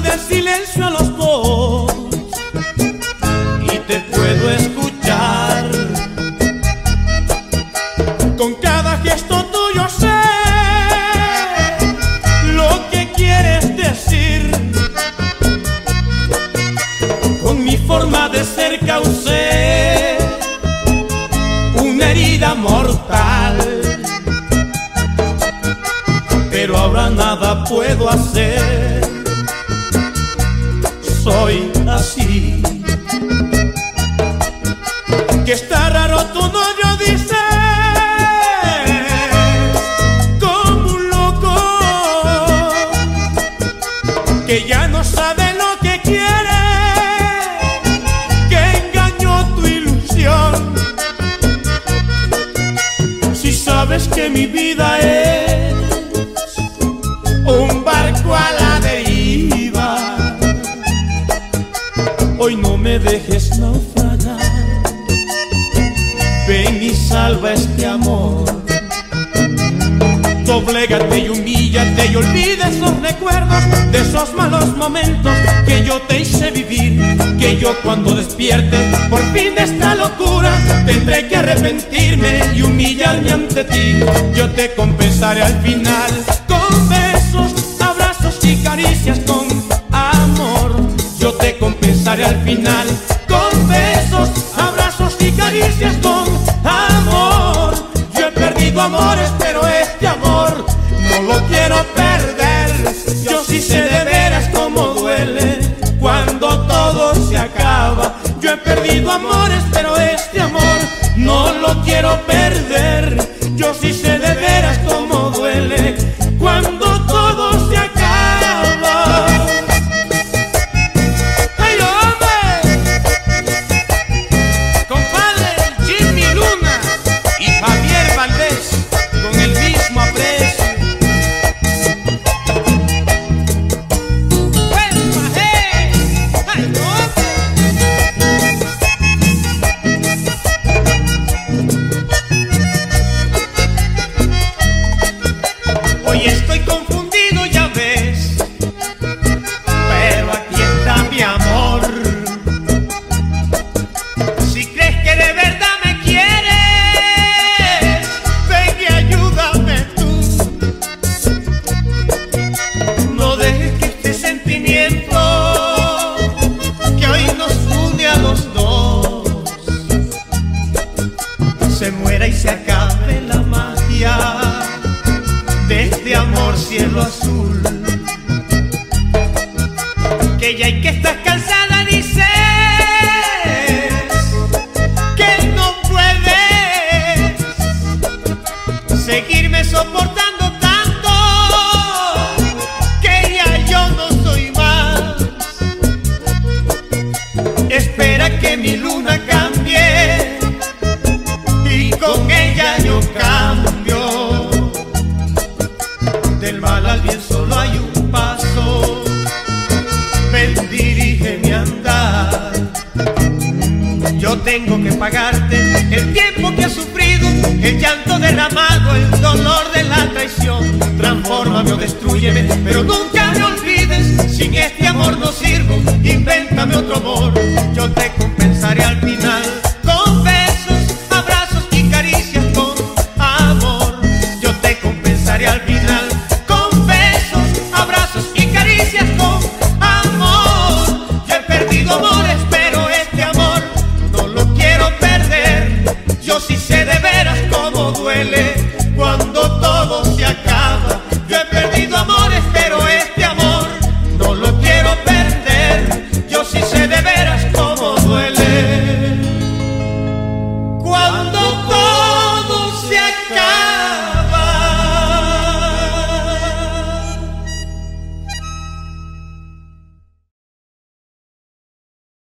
del silencio a los dos y te puedo escuchar. Con cada gesto tuyo sé lo que quieres decir. Con mi forma de ser causé una herida mortal. Pero ahora nada puedo hacer así. Que está raro tu novio, dice. Como un loco. Que ya no sabe lo que quiere. Que engañó tu ilusión. Si sabes que mi vida es un barco a la hoy no me dejes naufragar. Ven y salva este amor. Doblégate y humíllate y olvides los recuerdos de esos malos momentos que yo te hice vivir. Que yo cuando despierte por fin de esta locura tendré que arrepentirme y humillarme ante ti. Yo te compensaré al final. al final con besos, abrazos y caricias con amor. Yo he perdido amores, pero este amor no lo quiero perder. Yo sí sé de veras cómo duele cuando todo se acaba. Yo he perdido amores, pero este amor no lo quiero perder. Que ya hay que estar cansada, dices que no puedes seguirme soportando tanto. Que ya yo no soy más. Espera que mi luna tengo que pagarte el tiempo que has sufrido, el llanto derramado, el dolor de la traición. Transfórmame o destruyeme, pero nunca me olvides sin este